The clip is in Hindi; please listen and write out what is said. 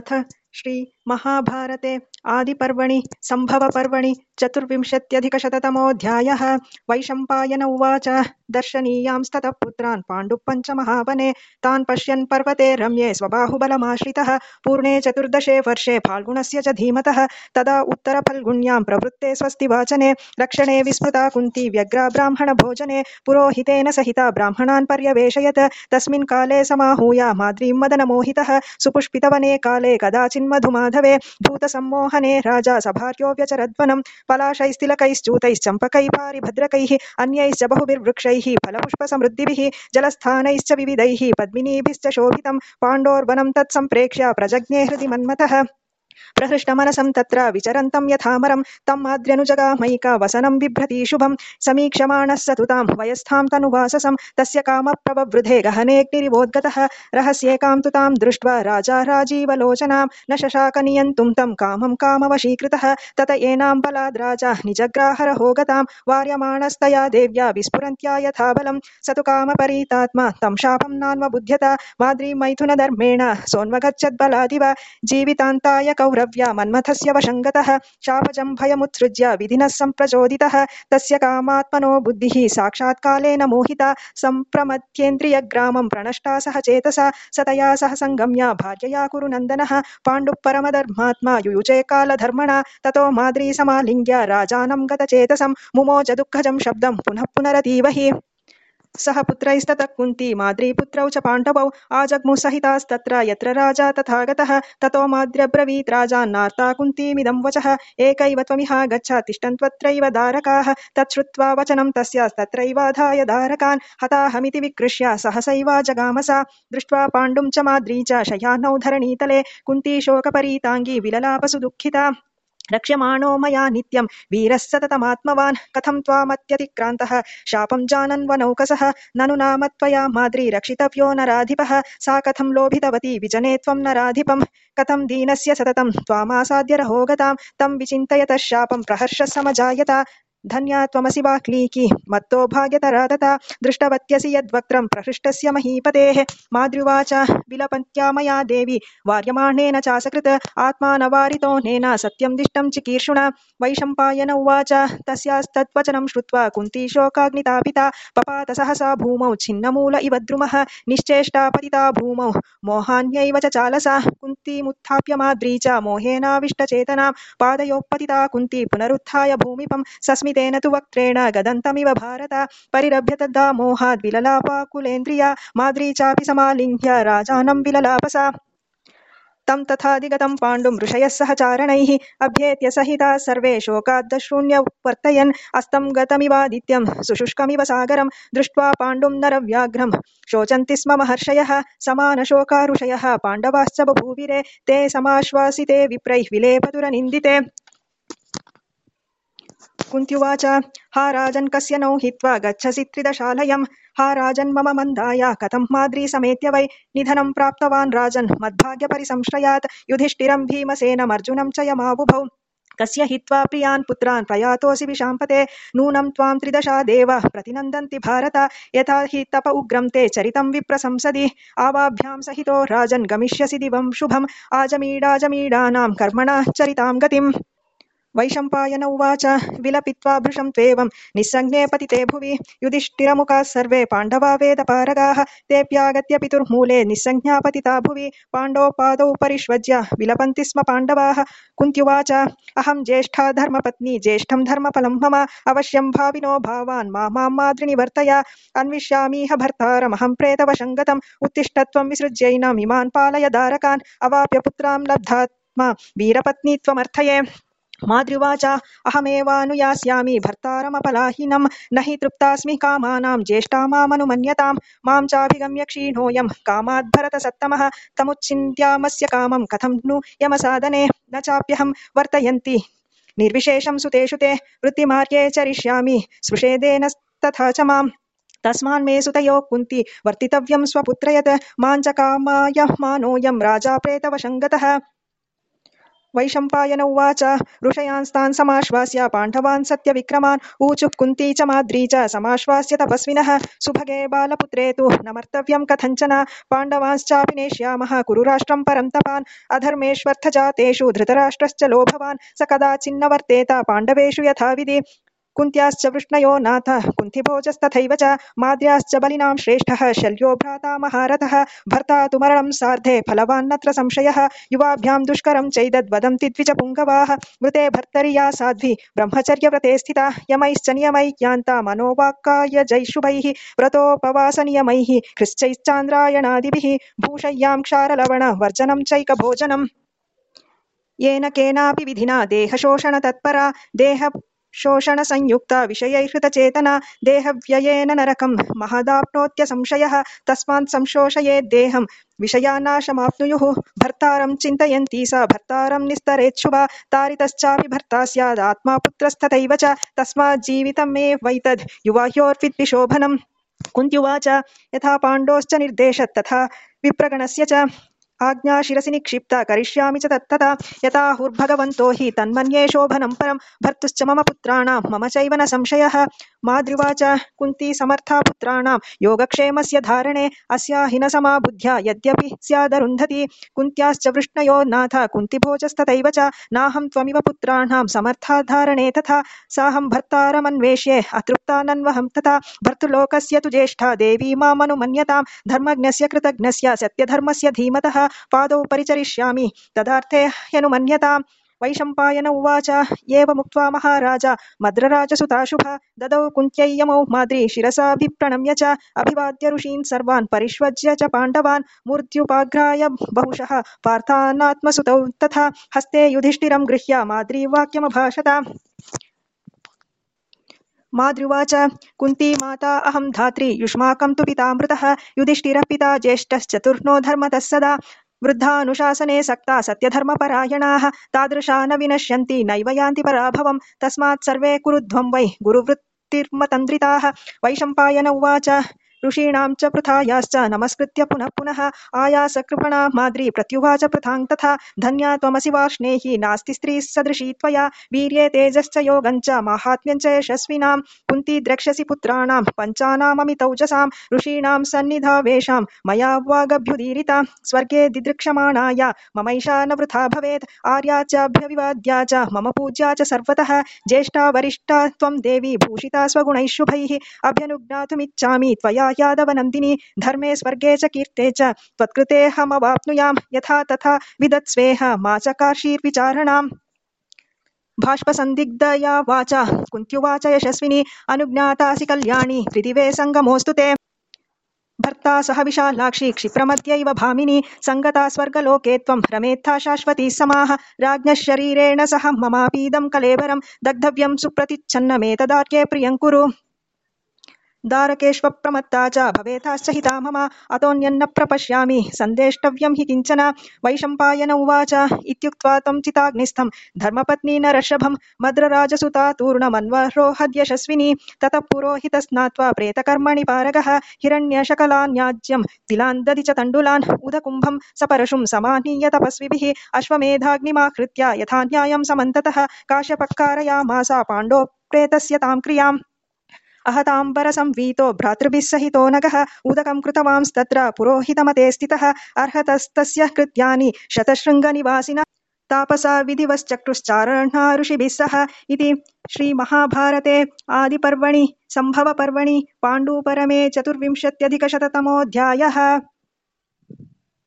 अथ श्रीमहाभारते आदिपर्वणि सम्भवपर्वणि चतुर्विंशत्यधिकशततमोऽध्यायः। वैशम्पायन उवाच दर्शनीयांस्ततः पुत्रान् पाण्डुः पञ्चमहावने तान् पश्यन् पर्वते रम्ये स्वबाहुबलमाश्रितः। पूर्णे चतुर्दशे वर्षे फाल्गुणस्य च धीमतः। तदा उत्तरफल्गुण्यां प्रवृत्ते स्वस्ति वाचने रक्षणे विस्मृता कुन्ती व्यग्रा ब्राह्मणभोजने, पुरोहितेन सहिता ब्राह्मणान् पर्यवेशयत्। तस्मिन् काले समाहूय माद्रीं मदनमोहितः। सुपुष्पितवने काले कदाचिन्मधुमाधवे भूतसम्मोहने राजा सभार्यो व्यचरद्वनं पलाशैस्तिलकैश्चूतैश्चम्पकैः पारिभद्रकैः, अन्यैश्च बहुभिर्वृक्षैः, फलपुष्पसमृद्धिभिः, जलस्थानैश्च विविधैः, पद्मिनीभिश्च शोभितं, पाण्डोर्वनं तत्सम्प्रेक्ष्य प्रजज्ञे हृदि मन्मथः। प्रहृष्टमनसं तत्र विचरन्तं यथामरं, तं माद्र्यनुजगामैका वसनं बिभ्रती शुभं। समीक्षमाणः स तु तां वयस्थां तनुवाससं, तस्य कामप्रववृधे गहनेऽग्निरिवोद्गतः रहस्येकां तु तां दृष्ट्वा राजा राजीवलोचनां, न शशाक नियन्तुं तं कामं कामवशीकृतः। तत एनां बलाद् राजा निजग्राहरहो गतां वार्यमाणस्तया देव्या विस्फुरन्त्या यथा बलं स तु कामपरीतात्मा तं शापं नान्वबुध्यत। माद्रीमैथुनधर्मेण सोन्वगच्छद्बलादिव। जीवितान्ताय कौरव्या मन्मथस्य वशङ्गतः, शापजं भयमुत्सृज्य विधिनः सम्प्रचोदितः, तस्य कामात्मनो बुद्धिः साक्षात्कालेन मोहिता, सम्प्रमथ्येन्द्रियग्रामं प्रणष्टा सह चेतसा, सतया सह सङ्गम्य भार्यया कुरु नन्दनः पाण्डुः परमधर्मात्मा युयुजे कालधर्मणा, ततो माद्री समालिङ्ग्य राजानं गतचेतसं मुमोच दुःखजं शब्दं पुनः पुनरतीव हि सह पुत्रैस्ततः कुन्ती माद्रीपुत्रौ च पाण्डवौ आजग्मुसहितास्तत्र यत्र राजा तथा गतः, ततो माद्र्यब्रवीत् राजान्नार्ता कुन्तीमिदं वचः, एकैव त्वमिहागच्छ तिष्ठन्त्वत्रैव दारकाः, तच्छ्रुत्वा वचनं तस्यास्तत्रैवाधाय दारकान्, हताहमिति विकृष्य सहसैवा जगामसा, दृष्ट्वा पाण्डुं च माद्री च शयानौ धरणीतले, कुन्ती शोकपरीताङ्गी विललापसु दुःखिता रक्ष्यमाणो मया नित्यं। वीरः सततमात्मवान्। कथं त्वामत्यतिक्रान्तः? शापं जानन् वनौकसः। ननु नाम त्वया माद्री रक्षितव्यो नराधिपः। सा कथं लोभितवती? विजने त्वं नराधिपं कथं दीनस्य सततं? त्वामासाद्य रहोगतां तं विचिन्तयतः शापं प्रहर्षसमजायत धन्या त्वमसि वाक्लीकी। मत्तो भाग्यतरा तथा दृष्टवत्यसि यद्वक्त्रं प्रहृष्टस्य महीपतेः। माद्र्युवाच विलपन्त्या मया देवी। वार्यमाणेन चासकृत्। आत्मानवारितोऽनेन सत्यं दिष्टं चिकीर्षुणा। वैशम्पायन उवाच। तस्यास्तद्वचनं श्रुत्वा कुन्ती शोकाग्नितापिता। पपात सहसा भूमौ छिन्नमूल इव द्रुमः। निश्चेष्टा पतिता भूमौ। मोहान्यैव च चालसा। कुन्तीमुत्थाप्य माद्री च। मोहेनाविष्टचेतनां। पादयोः पतिता कुन्ती पुनरुत्थाय भूमिपं। सस्मितेन तु वक्त्रेण गदन्तमिव भारत। परिरभ्य तद्धा मोहाद् विललापाकुलेन्द्रिया, माद्री चापि समालिङ्ग्य राजानं विललापसा। तं तथाधिगतं पाण्डुं ऋषयः सहचारणैः अभ्येत्य सहिताः सर्वे शोकाद्दशून्यवर्तयन् अस्तं गतमिवादित्यं, सुशुष्कमिव सागरं, दृष्ट्वा पाण्डुं नरव्याघ्रं। शोचन्ति स्म महर्षयः, समानशोकारुषयः, पाण्डवाश्च बभूविरे, ते समाश्वासिते विप्रैः विलेपतुरनिन्दिते। कुन्त्युवाच, हा राजन् कस्य नौ हित्वा गच्छसि त्रिदशालयं हा राजन् मम मन्दाया कथं माद्री समेत्य वै निधनं प्राप्तवान् राजन्? मद्भाग्यपरिसंश्रयात् युधिष्ठिरं भीमसेनमर्जुनं च यमावुभौ। कस्य हित्वा प्रियान् पुत्रान् प्रयातोऽसि विशाम्पते? नूनं त्वां त्रिदशा देवाः, प्रतिनन्दन्ति भारत। यथा हि तप उग्रं ते चरितं विप्रसंसदि आवाभ्यां सहितो राजन् गमिष्यसि दिवं शुभम्। आजमीडाजमीडानां कर्मणः चरितां गतिम्। वैशम्पायन उवाच, विलपित्वा भृशं त्वेवं निस्सङ्गे पतिते भुवि, युधिष्ठिरमुखाः सर्वे पाण्डवा वेदपारगाः तेऽप्यागत्य पितुर्मूले निस्संज्ञा भुवि पाण्डोपादौ परिष्वज्य विलपन्ति स्म पाण्डवाः। कुन्त्युवाच, अहं ज्येष्ठा धर्मपत्नी, ज्येष्ठं धर्मफलं मम, अवश्यं भाविनो भावान् मा माँ माद्रिनिवर्तय अन्विष्यामीह भर्तारमहं प्रेतवशङ्गतम्, उत्तिष्ठत्वं विसृज्यैनम् इमान् पालय दारकान्, अवाप्य पुत्रां लब्धात्मा, वीरपत्नी त्वमर्थये। माद्र्युवाच अहमेवानुयास्यामि भर्तारमपलाहिनं न हि तृप्तास्मि कामानां ज्येष्ठा मामनुमन्यतां माँ चाभिगम्य क्षीणोऽयं कामाद्भरतसत्तमः तमुच्छिन्त्यामस्य कामं कथं नु यमसाधने, न चाप्यहं वर्तयन्ति। निर्विशेषं सुतेषु ते वृत्तिमार्गे चरिष्यामि स्पृशेदेन तथा च माम्। तस्मान्मे सुतयो कुन्ती वर्तितव्यं स्वपुत्रयत्, माँ च कामाय मानोऽयं राजा प्रेतवशङ्गतः। वैशम्पायन उवाच। ऋषयांस्तान् समाश्वास्य पाण्डवान् सत्यविक्रमान्, ऊचुः कुन्ती च माद्री च समाश्वास्य तपस्विनः। सुभगे बालपुत्रे तु न मर्तव्यं कथञ्चन। पाण्डवांश्चापि नेष्यामः कुरु राष्ट्रं परन्तपान् अधर्मेष्वर्थजातेषु धृतराष्ट्रश्च लोभवान्। स कदाचिन्न वर्तेत पाण्डवेषु यथाविधि। कुन्त्याश्च वृष्णयो नाथ, कुन्थिभोजस्तथैव च माद्र्याश्च बलिनां श्रेष्ठः, शल्यो भ्राता महारथः, भर्ता तु मरणं सार्धे फलवान्नत्र संशयः, युवाभ्यां दुष्करं चैदद्वदन्ति द्विजपुङ्गवाः, मृते भर्तरि या साध्वी, ब्रह्मचर्यव्रते स्थिता, यमैश्च नियमैक्यान्ता मनोवाक्कायजैशुभैः व्रतोपवासनियमैः कृश्चैश्चान्द्रायणादिभिः भूषय्यां क्षारलवणवर्जनं चैकभोजनम् येन केनापि विधिना, देहशोषणतत्परा देहशोषणसंयुक्ता विषयैर्हृतचेतना, देहव्ययेन नरकं महदाप्नोत्यसंशयः तस्मात् संशोषयेद्देहं विषयानाशमाप्नुयुः, भर्तारं चिन्तयन्ती सा, भर्तारं निस्तरेच्छुभा तारितश्चापि भर्ता स्यादात्मा पुत्रस्तथैव च तस्माज्जीवितमेवैतद् युवा ह्योर्विद्विशोभनम् कुन्त्युवाच, यथा पाण्डोश्च निर्देशत्, तथा विप्रगणस्य च। आज्ञा शिरसि निक्षिप्ता करिष्यामि च तत्तथा यथाहुर्भगवन्तो हि तन्मन्ये शोभनं परं। भर्तुश्च मम पुत्राणां मम चैव न संशयः। माद्रिवाच कुन्ती समर्था पुत्राणां। योगक्षेमस्य धारणे अस्या हि न यद्यपि स्यादरुन्धती। कुन्त्याश्च वृष्णयो नाथ। कुन्तिभोजस्तथैव च। नाहं त्वमिव पुत्राणां समर्था धारणे तथा। साहं भर्तारमन्वेष्ये अतृप्तानन्वहं तथा। भर्तृलोकस्य तु ज्येष्ठा। देवी मामनुमन्यतां। धर्मज्ञस्य कृतज्ञस्य सत्यधर्मस्य धीमतः। पादौ परिचरिष्यामि। तदर्थे ह्यनुमन्यताम् वैशम्पायन उवाच। एवमुक्त्वा महाराज। मद्रराजसुताशुभा। ददौ कुन्त्यै यमौ माद्री शिरसाभिप्रणम्य च। अभिवाद्य ऋषीन् सर्वान् परिष्वज्य च पाण्डवान्। मूर्त्युपाघ्राय बहुशः पार्थानात्मसुतौ तथा हस्ते युधिष्ठिरं गृह्य माद्री वाक्यमभाषत माद्र्युवाच कुन्ती माता, अहं धात्री, युष्माकं तु पिता मृतः युधिष्ठिरः पिता ज्येष्ठश्चतुर्नो धर्मतः सदा। वृद्धानुशासने सक्ता सत्यधर्मपरायणाः। तादृशा न विनश्यन्ति, नैव यान्ति पराभवं। तस्मात् सर्वे कुरुध्वं वै गुरुवृत्तिर्मतन्द्रिताः। वैशम्पायन उवाच। ऋषीणां च पृथायाश्च नमस्कृत्य पुनः पुनः आयासकृपणा माद्री प्रत्युवाच पृथां तथा धन्या त्वमसि वार्ष्णेहि नास्ति स्त्रीः सदृशी त्वया वीर्ये तेजश्च योगञ्च माहात्म्यं च यशस्विनां कुन्ती द्रक्ष्यसि पुत्राणां पञ्चानाममितौजसां ऋषीणां सन्निधावेशां मया वागभ्युदीरिता स्वर्गे दिदृक्षमाणाय ममैषा न वृथा भवेत् आर्या चाभ्यविवाद्या च मम पूज्या च सर्वतः ज्येष्ठा वरिष्ठा त्वं देवी भूषिता स्वगुणैः शुभैः अभ्यनुज्ञातुमिच्छामि त्वया यादवनन्दिनी, धर्मे स्वर्गे च कीर्ते च त्वत्कृतेऽहमवाप्नुयां यथा तथा विदत्स्वेह मा चकार्षीर्विचारणाम् बाष्पसन्दिग्धया वाचा, कुन्त्युवाच यशस्विनी, अनुज्ञातासि कल्याणी त्रिदिवे सङ्गमोऽस्तु ते। भर्ता सह विशालाक्षी क्षिप्रमध्यैव भामिनी, सङ्गता स्वर्गलोके त्वं रमेत्था शाश्वती समाः राज्ञः शरीरेण सह ममापीदं कलेवरं दग्धव्यं सुप्रतिच्छन्नमेतदार्के प्रियं कुरु। दारकेष्वप्रमत्ता च भवेथाश्च हिता मम। अतोऽन्यन्न प्रपश्यामि। सन्देष्टव्यं हि किंचन। वैशम्पायन उवाच। इत्युक्त्वा तं चिताग्निस्थं। धर्मपत्नी नरषभं मद्रराजसुता तूर्णमन्वरोहद्यशस्विनी। ततः पुरोहितस्नात्वा प्रेतकर्मणि पारगः। हिरण्यशकलान्याज्यं। तिलान् दधि च तण्डुलान्। उदकुम्भं सपरशुं समानीय तपस्विभिः। अश्वमेधाग्निमाकृत्य यथा न्यायं समन्ततः। काश्यपकारयामासा पाण्डो प्रेतस्य तां क्रियाम्। अहताम्बरसंवीतो भ्रातृभिः सहितो नगः। उदकं कृतवांस्तत्र पुरोहितमते स्थितः। अर्हतस्तस्य कृत्यानि शतशृंग तापसा विधिवश्चक्रुश्चारणा ऋषिभिः सह। इति श्रीमहाभारते आदिपर्वणि, सम्भवपर्वणि, पाण्डुपरमे चतुर्विंशत्यधिकशततमोऽध्यायः।